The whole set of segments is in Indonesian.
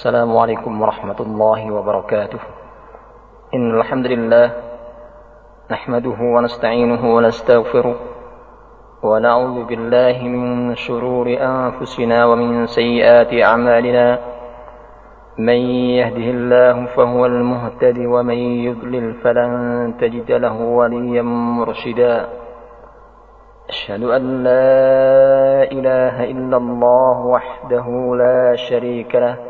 السلام عليكم ورحمة الله وبركاته. إن الحمد لله نحمده ونستعينه ونستغفره ونعوذ بالله من شرور أنفسنا ومن سيئات أعمالنا. من يهده الله فهو المهتد ومن يضلل فلن تجد له وليا مرشدا. أشهد أن لا إله إلا الله وحده لا شريك له.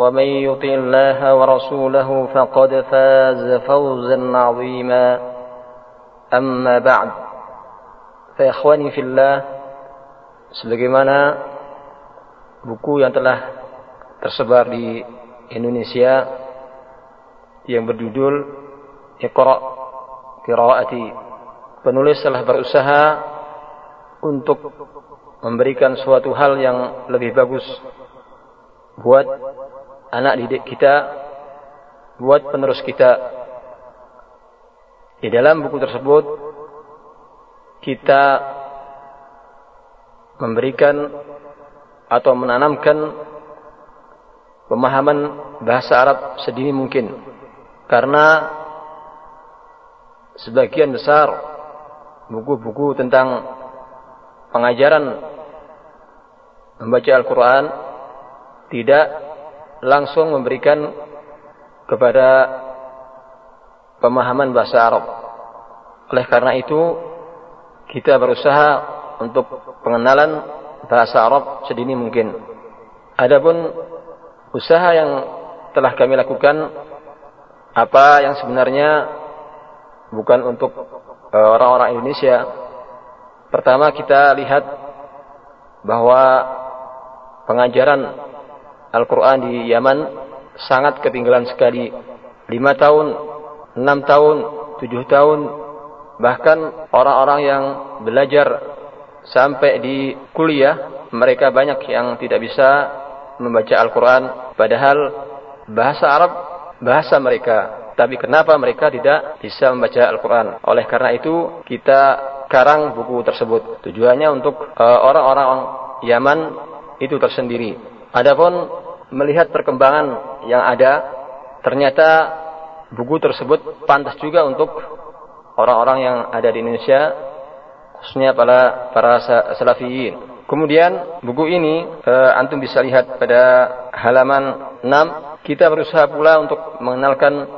ومن يطع الله ورسوله فقد فاز فوزا عظيما أما بعد فإخواني في الله sebagaimana buku yang telah tersebar di Indonesia yang berjudul Iqra Qiraati penulis telah berusaha untuk memberikan suatu hal yang lebih bagus buat anak didik kita, buat penerus kita. Di dalam buku tersebut kita memberikan atau menanamkan pemahaman bahasa Arab sedini mungkin. Karena sebagian besar buku-buku tentang pengajaran membaca Al-Quran tidak langsung memberikan kepada pemahaman bahasa Arab. Oleh karena itu, kita berusaha untuk pengenalan bahasa Arab sedini mungkin. Adapun usaha yang telah kami lakukan apa yang sebenarnya bukan untuk orang-orang Indonesia. Pertama kita lihat bahwa pengajaran Al-Quran di Yaman sangat ketinggalan sekali. Lima tahun, enam tahun, tujuh tahun, bahkan orang-orang yang belajar sampai di kuliah, mereka banyak yang tidak bisa membaca Al-Quran. Padahal bahasa Arab, bahasa mereka. Tapi kenapa mereka tidak bisa membaca Al-Quran? Oleh karena itu, kita karang buku tersebut. Tujuannya untuk orang-orang uh, Yaman itu tersendiri. Adapun melihat perkembangan yang ada, ternyata buku tersebut pantas juga untuk orang-orang yang ada di Indonesia, khususnya para para salafiyin. Kemudian buku ini e, antum bisa lihat pada halaman 6 kita berusaha pula untuk mengenalkan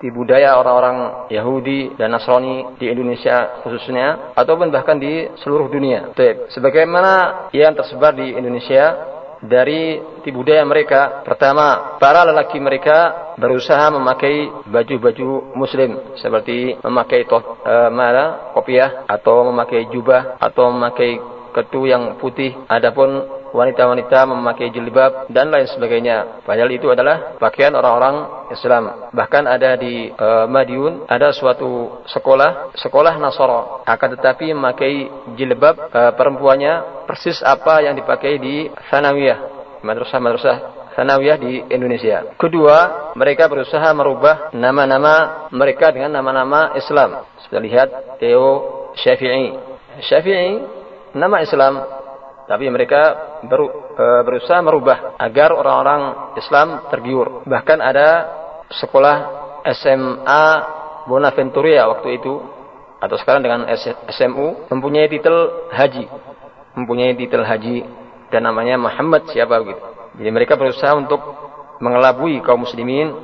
di budaya orang-orang Yahudi dan Nasrani di Indonesia khususnya ataupun bahkan di seluruh dunia. Sebagaimana yang tersebar di Indonesia dari di budaya mereka. Pertama, para lelaki mereka berusaha memakai baju-baju muslim seperti memakai toh, e, mana kopiah atau memakai jubah atau memakai ketu yang putih. Adapun wanita-wanita memakai jilbab dan lain sebagainya. Padahal itu adalah pakaian orang-orang Islam. Bahkan ada di e, Madiun ada suatu sekolah, sekolah Nasara, akan tetapi memakai jilbab e, perempuannya persis apa yang dipakai di Sanawiyah, madrasah-madrasah Sanawiyah di Indonesia. Kedua, mereka berusaha merubah nama-nama mereka dengan nama-nama Islam. Sudah lihat Theo Syafi'i. Syafi'i nama Islam tapi mereka ber, e, berusaha merubah agar orang-orang Islam tergiur. Bahkan ada sekolah SMA Bonaventuria waktu itu atau sekarang dengan SMU mempunyai titel haji, mempunyai titel haji dan namanya Muhammad siapa begitu. Jadi mereka berusaha untuk mengelabui kaum muslimin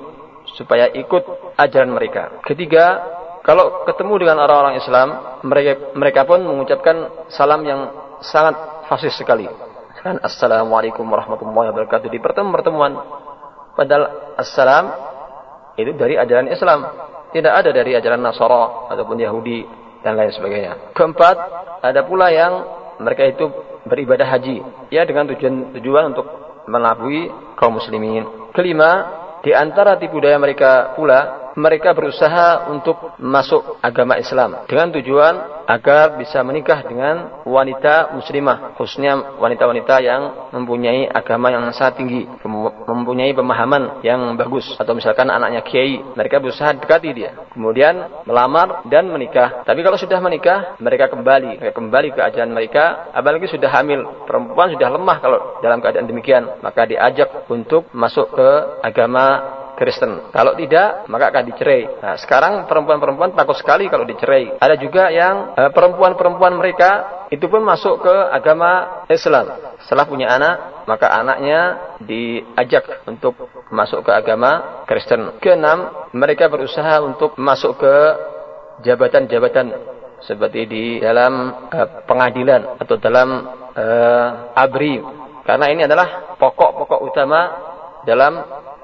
supaya ikut ajaran mereka. Ketiga, Kalau ketemu dengan orang-orang Islam, mereka mereka pun mengucapkan salam yang sangat fasih sekali. Kan Assalamualaikum warahmatullahi wabarakatuh di pertemuan-pertemuan. Padahal assalam itu dari ajaran Islam, tidak ada dari ajaran Nasara ataupun Yahudi dan lain sebagainya. Keempat, ada pula yang mereka itu beribadah haji, ya dengan tujuan tujuan untuk melabui kaum muslimin. Kelima, di antara tipu daya mereka pula mereka berusaha untuk masuk agama Islam dengan tujuan agar bisa menikah dengan wanita muslimah, khususnya wanita-wanita yang mempunyai agama yang sangat tinggi, mempunyai pemahaman yang bagus atau misalkan anaknya kiai, mereka berusaha dekati dia. Kemudian melamar dan menikah. Tapi kalau sudah menikah, mereka kembali, mereka kembali ke ajaran mereka, apalagi sudah hamil, perempuan sudah lemah kalau dalam keadaan demikian, maka diajak untuk masuk ke agama Kristen. Kalau tidak, maka akan dicerai. Nah, sekarang perempuan-perempuan takut sekali kalau dicerai. Ada juga yang eh, perempuan-perempuan mereka itu pun masuk ke agama Islam. Setelah punya anak, maka anaknya diajak untuk masuk ke agama Kristen. Keenam, mereka berusaha untuk masuk ke jabatan-jabatan seperti di dalam uh, pengadilan atau dalam uh, abri karena ini adalah pokok-pokok utama dalam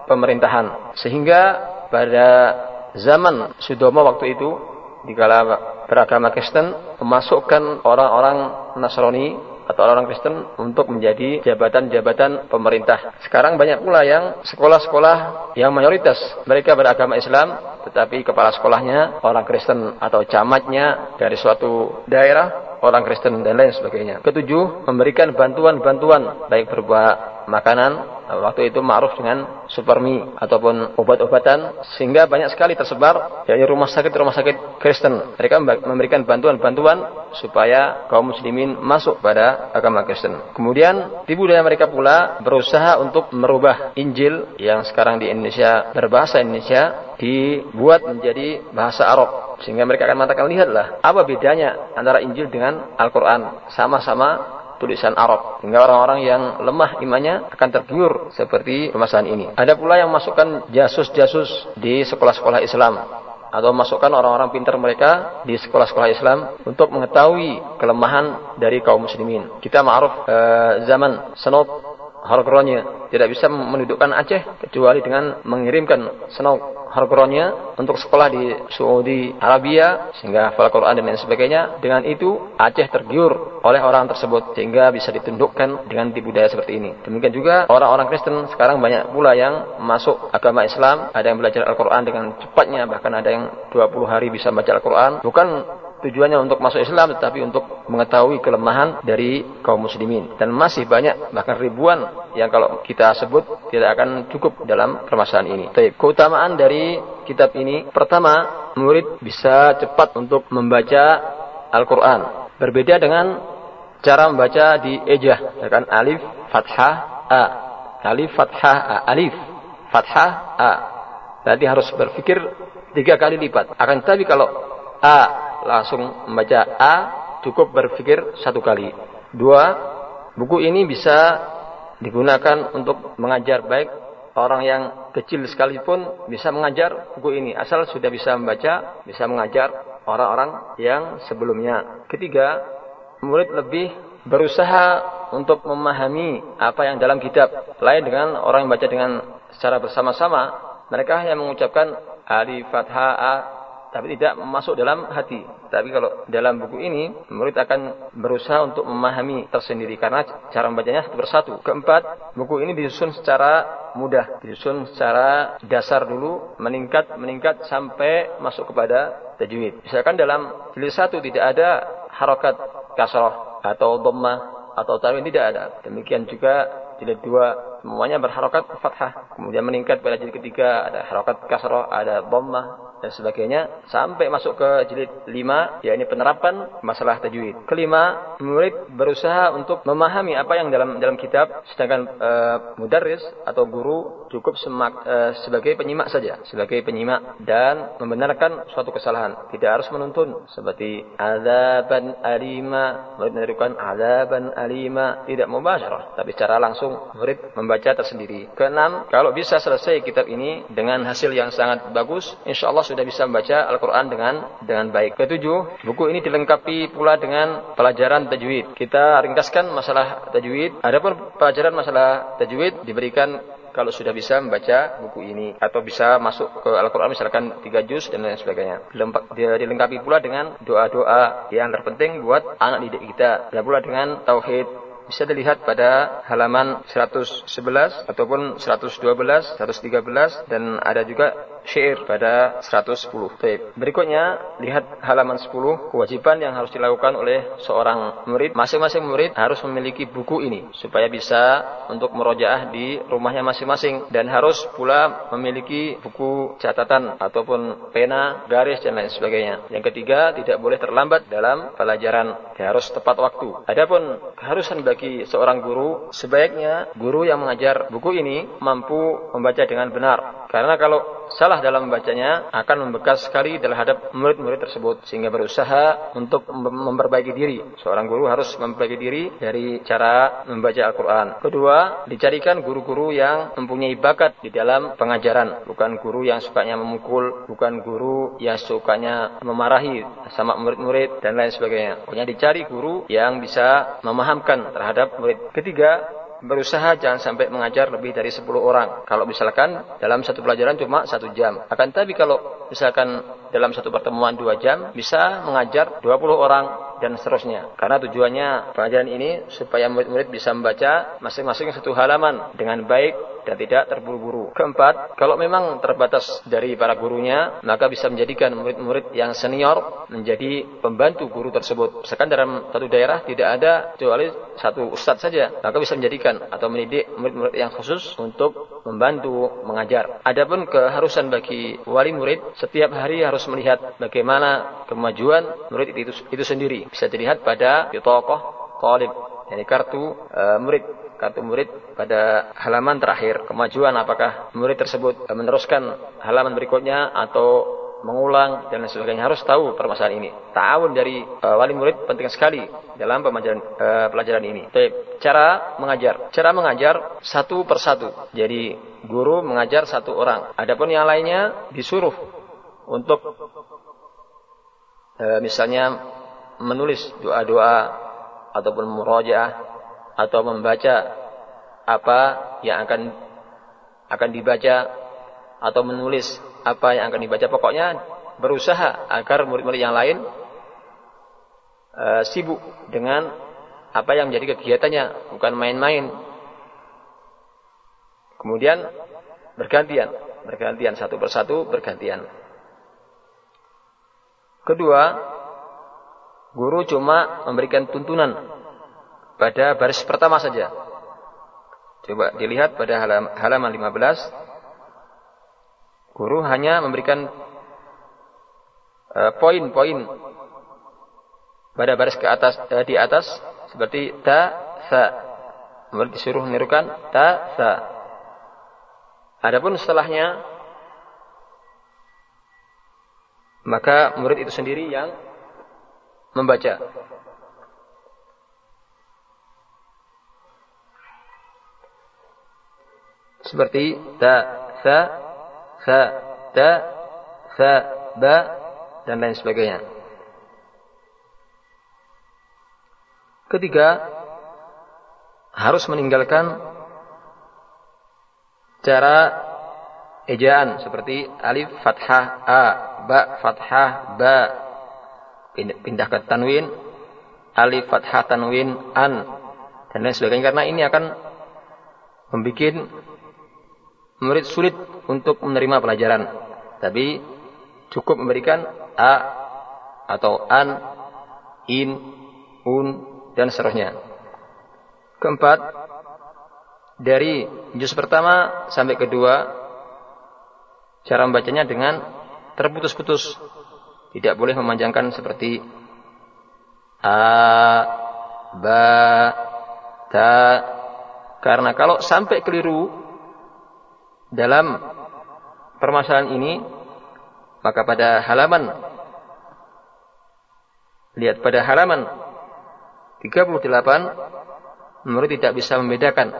pemerintahan. Sehingga pada zaman Sudomo waktu itu, dikala beragama Kristen, memasukkan orang-orang Nasrani atau orang Kristen untuk menjadi jabatan-jabatan pemerintah. Sekarang banyak pula yang sekolah-sekolah yang mayoritas mereka beragama Islam, tetapi kepala sekolahnya orang Kristen atau camatnya dari suatu daerah orang Kristen dan lain sebagainya. Ketujuh, memberikan bantuan-bantuan baik berupa makanan waktu itu ma'ruf dengan supermi ataupun obat-obatan sehingga banyak sekali tersebar dari rumah sakit rumah sakit Kristen. Mereka memberikan bantuan-bantuan supaya kaum muslimin masuk pada agama Kristen. Kemudian tipu daya mereka pula berusaha untuk merubah Injil yang sekarang di Indonesia berbahasa Indonesia dibuat menjadi bahasa Arab sehingga mereka akan mengatakan lihatlah apa bedanya antara Injil dengan Al-Qur'an sama-sama tulisan Arab. Hingga orang-orang yang lemah imannya akan tergiur seperti permasalahan ini. Ada pula yang masukkan jasus-jasus di sekolah-sekolah Islam atau masukkan orang-orang pintar mereka di sekolah-sekolah Islam untuk mengetahui kelemahan dari kaum muslimin. Kita ma'ruf eh, zaman senop harokronya tidak bisa mendudukkan Aceh kecuali dengan mengirimkan senok harokronya untuk sekolah di Saudi Arabia sehingga hafal Quran dan lain sebagainya. Dengan itu Aceh tergiur oleh orang tersebut sehingga bisa ditundukkan dengan tipu daya seperti ini. Demikian juga orang-orang Kristen sekarang banyak pula yang masuk agama Islam. Ada yang belajar Al-Quran dengan cepatnya bahkan ada yang 20 hari bisa baca Al-Quran. Bukan tujuannya untuk masuk Islam tetapi untuk mengetahui kelemahan dari kaum muslimin dan masih banyak bahkan ribuan yang kalau kita sebut tidak akan cukup dalam permasalahan ini. Tapi keutamaan dari kitab ini pertama murid bisa cepat untuk membaca Al-Qur'an. Berbeda dengan cara membaca di ejah, ya kan alif fathah a. Alif fathah a, alif fathah a. Berarti harus berpikir tiga kali lipat. Akan tetapi kalau a langsung membaca A cukup berpikir satu kali. Dua, buku ini bisa digunakan untuk mengajar baik orang yang kecil sekalipun bisa mengajar buku ini asal sudah bisa membaca, bisa mengajar orang-orang yang sebelumnya. Ketiga, murid lebih berusaha untuk memahami apa yang dalam kitab lain dengan orang yang baca dengan secara bersama-sama mereka yang mengucapkan alif fathah tapi tidak masuk dalam hati. Tapi kalau dalam buku ini, murid akan berusaha untuk memahami tersendiri karena cara membacanya satu persatu. Keempat, buku ini disusun secara mudah, disusun secara dasar dulu, meningkat, meningkat sampai masuk kepada tajwid. Misalkan dalam jilid satu tidak ada harokat kasroh atau dhammah atau tanwin tidak ada. Demikian juga jilid dua semuanya berharokat fathah. Kemudian meningkat pada jilid ketiga ada harokat kasroh, ada dhammah, dan sebagainya sampai masuk ke jilid 5 yakni penerapan masalah tajwid. Kelima, murid berusaha untuk memahami apa yang dalam dalam kitab sedangkan e, mudarris atau guru cukup semak, e, sebagai penyimak saja, sebagai penyimak dan membenarkan suatu kesalahan, tidak harus menuntun seperti azaban alima, murid menerikan azaban alima, tidak mubasyarah, tapi secara langsung murid membaca tersendiri. Keenam, kalau bisa selesai kitab ini dengan hasil yang sangat bagus, insya Allah sudah bisa membaca Al-Quran dengan dengan baik. Ketujuh, buku ini dilengkapi pula dengan pelajaran tajwid. Kita ringkaskan masalah tajwid. Adapun pelajaran masalah tajwid diberikan kalau sudah bisa membaca buku ini atau bisa masuk ke Al-Quran misalkan tiga juz dan lain sebagainya. Dilengkapi pula dengan doa-doa yang terpenting buat anak didik kita. Dan pula dengan tauhid bisa dilihat pada halaman 111 ataupun 112, 113 dan ada juga syair pada 110. Baik. Berikutnya lihat halaman 10 kewajiban yang harus dilakukan oleh seorang murid. Masing-masing murid harus memiliki buku ini supaya bisa untuk merojaah di rumahnya masing-masing dan harus pula memiliki buku catatan ataupun pena, garis dan lain sebagainya. Yang ketiga, tidak boleh terlambat dalam pelajaran. Dia harus tepat waktu. Adapun keharusan bagi seorang guru, sebaiknya guru yang mengajar buku ini mampu membaca dengan benar. Karena kalau salah dalam membacanya akan membekas sekali terhadap murid-murid tersebut sehingga berusaha untuk memperbaiki diri. Seorang guru harus memperbaiki diri dari cara membaca Al-Qur'an. Kedua, dicarikan guru-guru yang mempunyai bakat di dalam pengajaran, bukan guru yang sukanya memukul, bukan guru yang sukanya memarahi sama murid-murid dan lain sebagainya. Pokoknya dicari guru yang bisa memahamkan terhadap murid. Ketiga, berusaha jangan sampai mengajar lebih dari 10 orang. Kalau misalkan dalam satu pelajaran cuma satu jam. Akan tapi kalau misalkan dalam satu pertemuan dua jam bisa mengajar 20 orang dan seterusnya. Karena tujuannya pelajaran ini supaya murid-murid bisa membaca masing-masing satu halaman dengan baik dan tidak terburu-buru. Keempat, kalau memang terbatas dari para gurunya, maka bisa menjadikan murid-murid yang senior menjadi pembantu guru tersebut. Misalkan dalam satu daerah tidak ada kecuali satu ustadz saja, maka bisa menjadikan atau mendidik murid-murid yang khusus untuk membantu mengajar. Adapun keharusan bagi wali murid, setiap hari harus melihat bagaimana kemajuan murid itu, itu sendiri bisa dilihat pada tokoh talib yani kartu e, murid kartu murid pada halaman terakhir kemajuan apakah murid tersebut meneruskan halaman berikutnya atau mengulang dan lain sebagainya harus tahu permasalahan ini. Ta'awun dari e, wali murid penting sekali dalam pembelajaran e, pelajaran ini. Cara mengajar. Cara mengajar satu persatu. Jadi guru mengajar satu orang. Adapun yang lainnya disuruh untuk e, misalnya menulis doa-doa ataupun murojaah atau membaca apa yang akan akan dibaca atau menulis apa yang akan dibaca. Pokoknya berusaha agar murid-murid yang lain uh, sibuk dengan apa yang menjadi kegiatannya bukan main-main. Kemudian bergantian bergantian satu persatu bergantian. Kedua Guru cuma memberikan tuntunan pada baris pertama saja. Coba dilihat pada halaman 15. Guru hanya memberikan eh, poin-poin uh, pada baris ke atas uh, di atas seperti ta sa. Kemudian disuruh menirukan ta sa. Adapun setelahnya maka murid itu sendiri yang membaca. Seperti ta, sa, sa, ta, sa, ba, dan lain sebagainya. Ketiga, harus meninggalkan cara ejaan seperti alif fathah a, ba fathah ba, pindah ke tanwin alif fathah tanwin an dan lain sebagainya karena ini akan membuat murid sulit untuk menerima pelajaran. Tapi cukup memberikan a atau an in un dan seterusnya. Keempat dari juz pertama sampai kedua cara membacanya dengan terputus-putus. Tidak boleh memanjangkan seperti a, ba, ta. Karena kalau sampai keliru dalam permasalahan ini, maka pada halaman lihat pada halaman 38 murid tidak bisa membedakan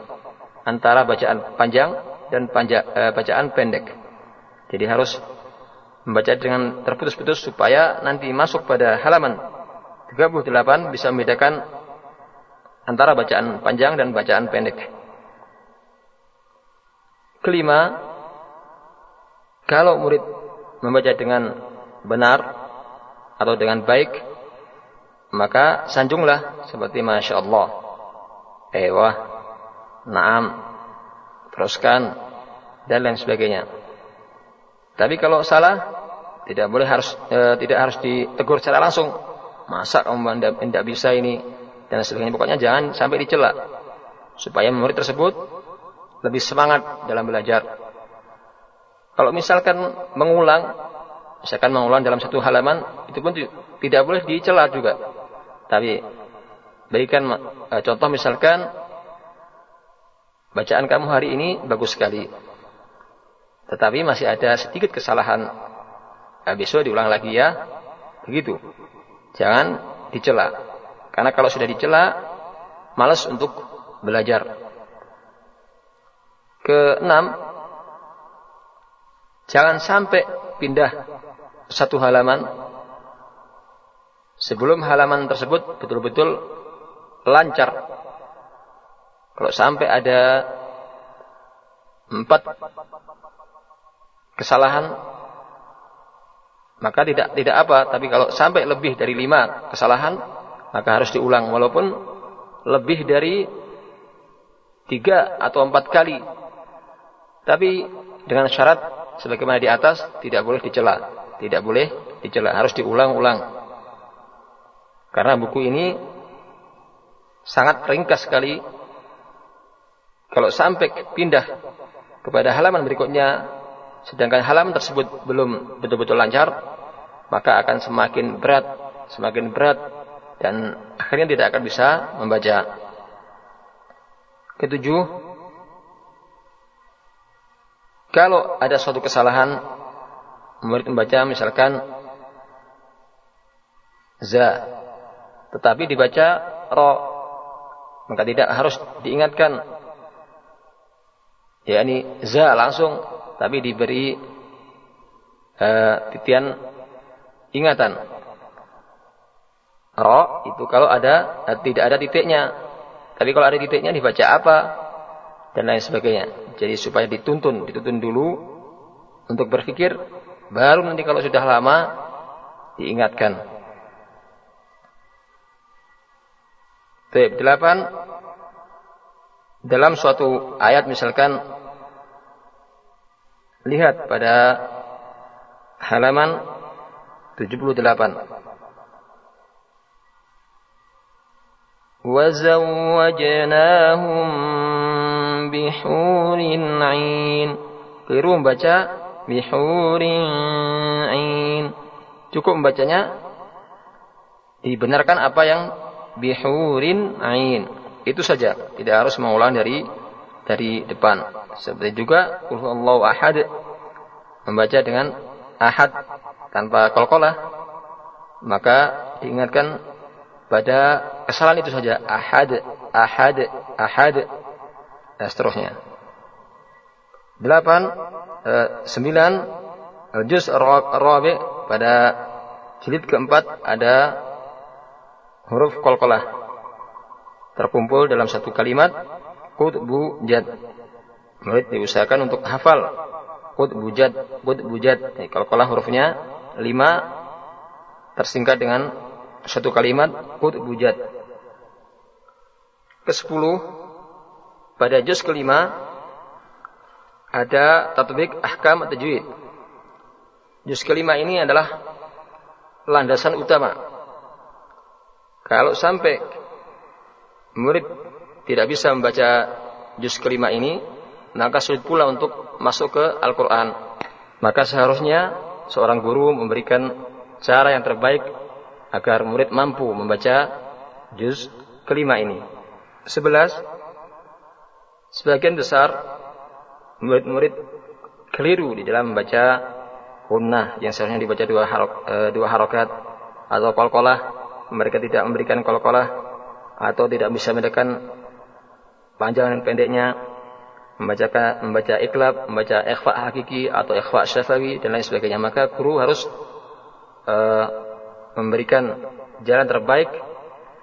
antara bacaan panjang dan panja, eh, bacaan pendek. Jadi harus membaca dengan terputus-putus supaya nanti masuk pada halaman 38 bisa membedakan antara bacaan panjang dan bacaan pendek. Kelima, kalau murid membaca dengan benar atau dengan baik, maka sanjunglah seperti Masya Allah. Ewah, naam, teruskan, dan lain sebagainya. Tapi kalau salah, tidak boleh harus e, tidak harus ditegur secara langsung. Masa kamu tidak bisa ini dan sebagainya. Pokoknya jangan sampai dicela supaya murid tersebut lebih semangat dalam belajar. Kalau misalkan mengulang, misalkan mengulang dalam satu halaman, itu pun tidak boleh dicela juga. Tapi berikan e, contoh misalkan bacaan kamu hari ini bagus sekali. Tetapi masih ada sedikit kesalahan. Nah, besok diulang lagi ya. Begitu. Jangan dicela. Karena kalau sudah dicela, malas untuk belajar. Keenam, jangan sampai pindah satu halaman. Sebelum halaman tersebut betul-betul lancar. Kalau sampai ada empat kesalahan maka tidak tidak apa. Tapi kalau sampai lebih dari lima kesalahan maka harus diulang. Walaupun lebih dari tiga atau empat kali tapi dengan syarat sebagaimana di atas tidak boleh dicela tidak boleh dicela harus diulang-ulang karena buku ini sangat ringkas sekali kalau sampai pindah kepada halaman berikutnya sedangkan halaman tersebut belum betul-betul lancar, maka akan semakin berat, semakin berat dan akhirnya tidak akan bisa membaca. Ketujuh, kalau ada suatu kesalahan murid membaca misalkan za tetapi dibaca ro maka tidak harus diingatkan yakni za langsung tapi diberi uh, titian ingatan. Ro itu kalau ada uh, tidak ada titiknya. Tapi kalau ada titiknya dibaca apa dan lain sebagainya. Jadi supaya dituntun, dituntun dulu untuk berpikir, baru nanti kalau sudah lama diingatkan. Baik, delapan dalam suatu ayat misalkan Lihat pada halaman 78. وَزَوَّجْنَاهُمْ bihurin ain. Keliru membaca bihurin ain. Cukup membacanya dibenarkan apa yang bihurin ain. Itu saja, tidak harus mengulang dari dari depan. Seperti juga qul huwallahu ahad membaca dengan ahad tanpa kolkolah maka diingatkan pada kesalahan itu saja ahad ahad ahad dan seterusnya. Delapan, eh, sembilan, juz rabi pada jilid keempat ada huruf kolkolah terkumpul dalam satu kalimat qutbu jad. Murid diusahakan untuk hafal qutbu jad, qutbu jad. kalau kalah hurufnya lima tersingkat dengan satu kalimat qutbu jad. Kesepuluh pada juz kelima ada tatbik ahkam tajwid. Juz kelima ini adalah landasan utama. Kalau sampai murid tidak bisa membaca juz kelima ini, maka sulit pula untuk masuk ke Al-Quran. Maka seharusnya seorang guru memberikan cara yang terbaik agar murid mampu membaca juz kelima ini. Sebelas, sebagian besar murid-murid keliru di dalam membaca hunnah yang seharusnya dibaca dua, harok, e, dua harokat atau kolkolah mereka tidak memberikan kolkolah atau tidak bisa membedakan panjang dan pendeknya membaca membaca iklab, membaca ikhfa hakiki atau ikhfa syafawi dan lain sebagainya. Maka guru harus uh, memberikan jalan terbaik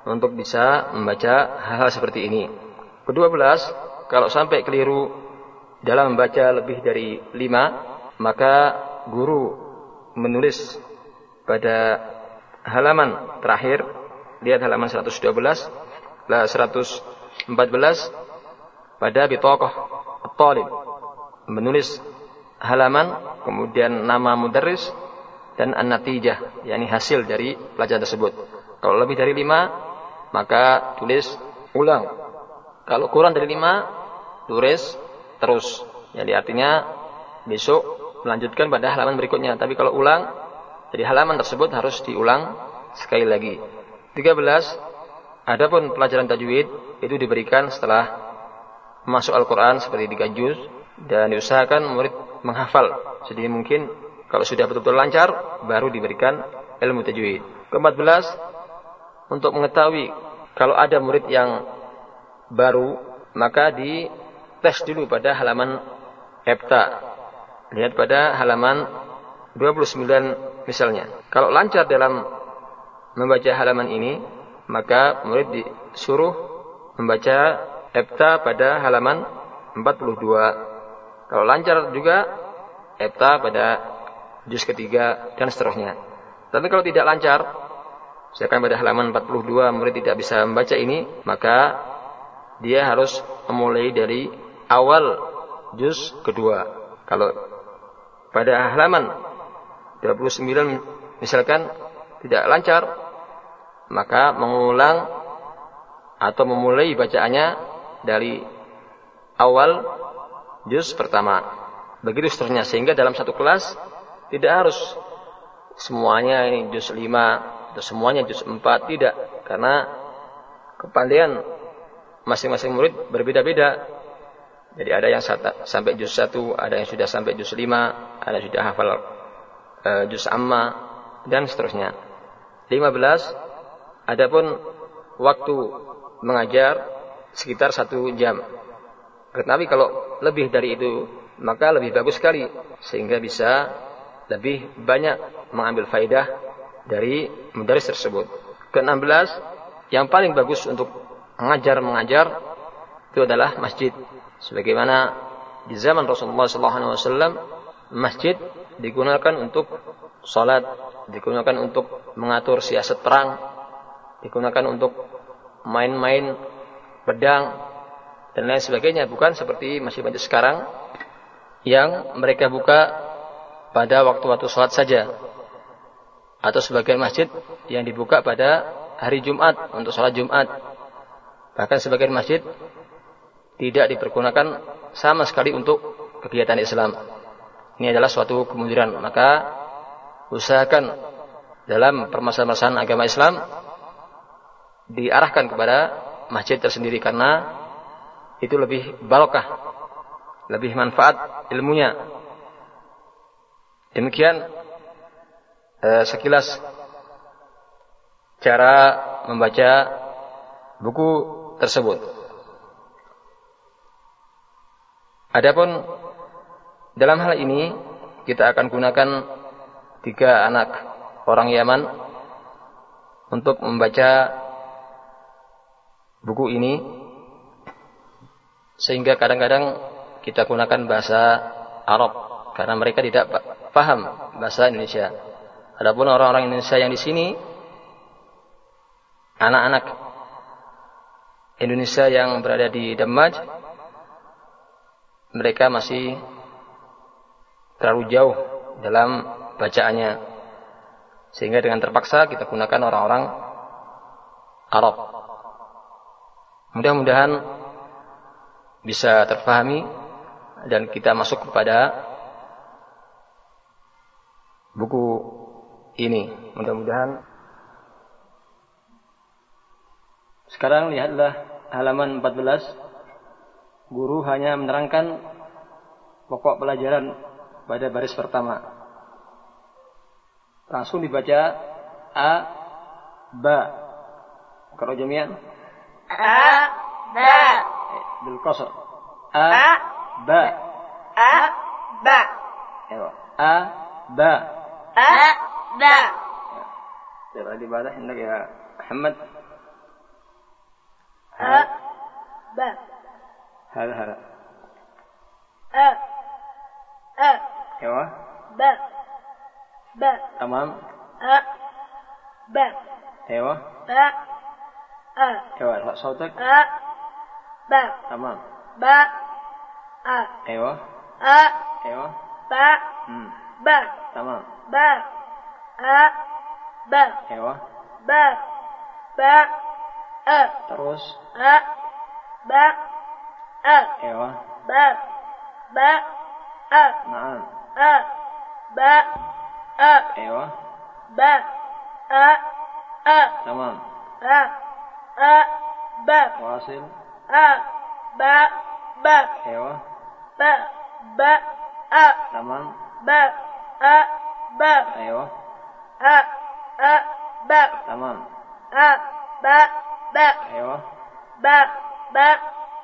untuk bisa membaca hal-hal seperti ini. Kedua belas, kalau sampai keliru dalam membaca lebih dari lima, maka guru menulis pada halaman terakhir, lihat halaman 112, lah 114 pada bitokoh talib menulis halaman kemudian nama mudarris dan an-natijah yakni hasil dari pelajaran tersebut. Kalau lebih dari lima maka tulis ulang. Kalau kurang dari lima tulis terus jadi artinya besok melanjutkan pada halaman berikutnya tapi kalau ulang jadi halaman tersebut harus diulang sekali lagi 13 Adapun pelajaran tajwid itu diberikan setelah masuk Al-Quran seperti tiga juz dan diusahakan murid menghafal. Jadi mungkin kalau sudah betul-betul lancar baru diberikan ilmu tajwid. Ke-14 untuk mengetahui kalau ada murid yang baru maka di tes dulu pada halaman EPTA. Lihat pada halaman 29 misalnya. Kalau lancar dalam membaca halaman ini, maka murid disuruh membaca Epta pada halaman 42. Kalau lancar juga Epta pada juz ketiga dan seterusnya. Tapi kalau tidak lancar, misalkan pada halaman 42 murid tidak bisa membaca ini, maka dia harus memulai dari awal juz kedua. Kalau pada halaman 29 misalkan tidak lancar, maka mengulang atau memulai bacaannya dari awal juz pertama. Begitu seterusnya sehingga dalam satu kelas tidak harus semuanya ini juz 5 atau semuanya juz 4 tidak karena kepandaian masing-masing murid berbeda-beda. Jadi ada yang sampai juz 1, ada yang sudah sampai juz 5, ada yang sudah hafal uh, juz amma dan seterusnya. 15 Adapun waktu mengajar sekitar satu jam. Tetapi kalau lebih dari itu, maka lebih bagus sekali. Sehingga bisa lebih banyak mengambil faidah dari mudaris tersebut. Ke-16, yang paling bagus untuk mengajar-mengajar itu adalah masjid. Sebagaimana di zaman Rasulullah SAW, masjid digunakan untuk sholat, digunakan untuk mengatur siasat perang, digunakan untuk main-main pedang dan lain sebagainya. Bukan seperti masjid-masjid sekarang yang mereka buka pada waktu-waktu sholat saja atau sebagian masjid yang dibuka pada hari Jumat untuk sholat Jumat. Bahkan sebagian masjid tidak dipergunakan sama sekali untuk kegiatan Islam ini adalah suatu kemunduran maka usahakan dalam permasalahan agama Islam diarahkan kepada masjid tersendiri karena itu lebih barokah, lebih manfaat ilmunya. Demikian eh, sekilas cara membaca buku tersebut. Adapun dalam hal ini kita akan gunakan tiga anak orang Yaman untuk membaca buku ini sehingga kadang-kadang kita gunakan bahasa Arab karena mereka tidak paham bahasa Indonesia. Adapun orang-orang Indonesia yang di sini anak-anak Indonesia yang berada di Damaj mereka masih terlalu jauh dalam bacaannya sehingga dengan terpaksa kita gunakan orang-orang Arab Mudah-mudahan bisa terpahami dan kita masuk kepada buku ini. Mudah-mudahan sekarang lihatlah halaman 14 guru hanya menerangkan pokok pelajaran pada baris pertama. Langsung dibaca A, Ba. Kalau jamian? A, Ba. Eh, bil kosor. A, Ba. A, Ba. A, Ba. A, Ba. Coba dibaca hendak ya Muhammad. A, Ba. هذا هذا A A ايوه ba ba تمام A ba ايوه A A ايوه ارفع صوتك A ba تمام ba A ايوه A ايوه ba امم ba تمام ba A ba ايوه ba ba A terus A ba أ أيوة. ب ب أ نعم. أ ب أ أيوة. ب أ تمام. أ أ ب واصل. أ ب ب أيوة. ب ب أ تمام. ب أ ب أيوة. أ أ ب تمام. أ ب ب أيوة. ب ب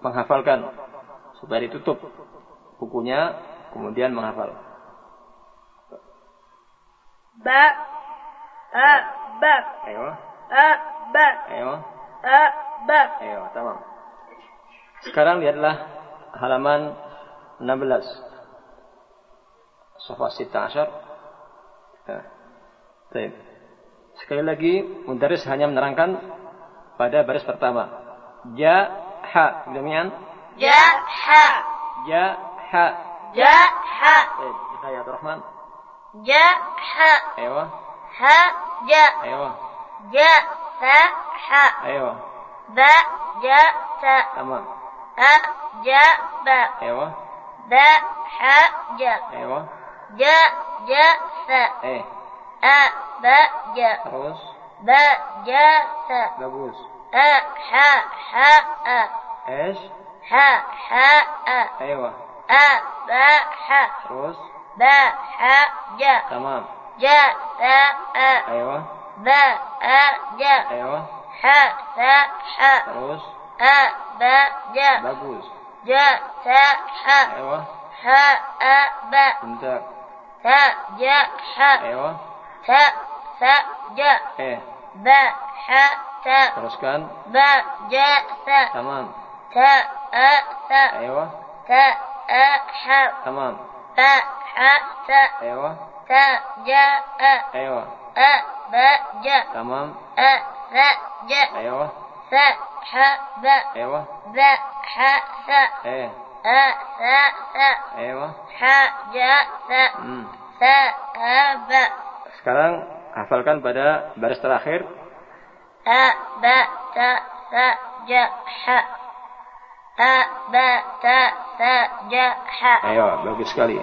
menghafalkan. Supaya ditutup bukunya kemudian menghafal. Ba A ba. Ayo. A ba. Ayo. A ba. Ayo tamam. Sekarang lihatlah halaman 16 Sofa Sita Asyar Ya. Baik. Sekali lagi, Mudaris hanya menerangkan pada baris pertama. Ja, ha. Demikian. Ja ha Ja, ha. Ja ha Baik. Ya, Rahman. Ja ha Ayo. ha ja Ayo. ja sa ha Ayo. ba ja sa Tamam. A ja ba Ayo. ba ha ja Ayo. ja ja sa Eh. A ba ja Terus. ba ja sa Bagus. A ha ha a Esh. ha ha a Ayo. A ba ha Terus. ba ha ja Tamam. ja sa a Ayo. ba a ja Ayo. ha sa ha Terus. A ba ja Bagus. ja sa ha Ayo. ha a ba Bentar. sa ja ha Ayo. sa sa ja Eh. ba ha sa Teruskan. ba ja sa Tamam. A ha Tamam. ba ha sa Ayo. sa ja a Ayo. a ba ja Tamam. a sa ja Ayo. sa ha ba Ayo. ba ha sa Eh. a sa sa Ayo. ha ja sa Hmm. sa a ba Sekarang hafalkan pada baris terakhir. a ba ta sa ja ha a ba ta sa ja ha Ayo, bagus sekali.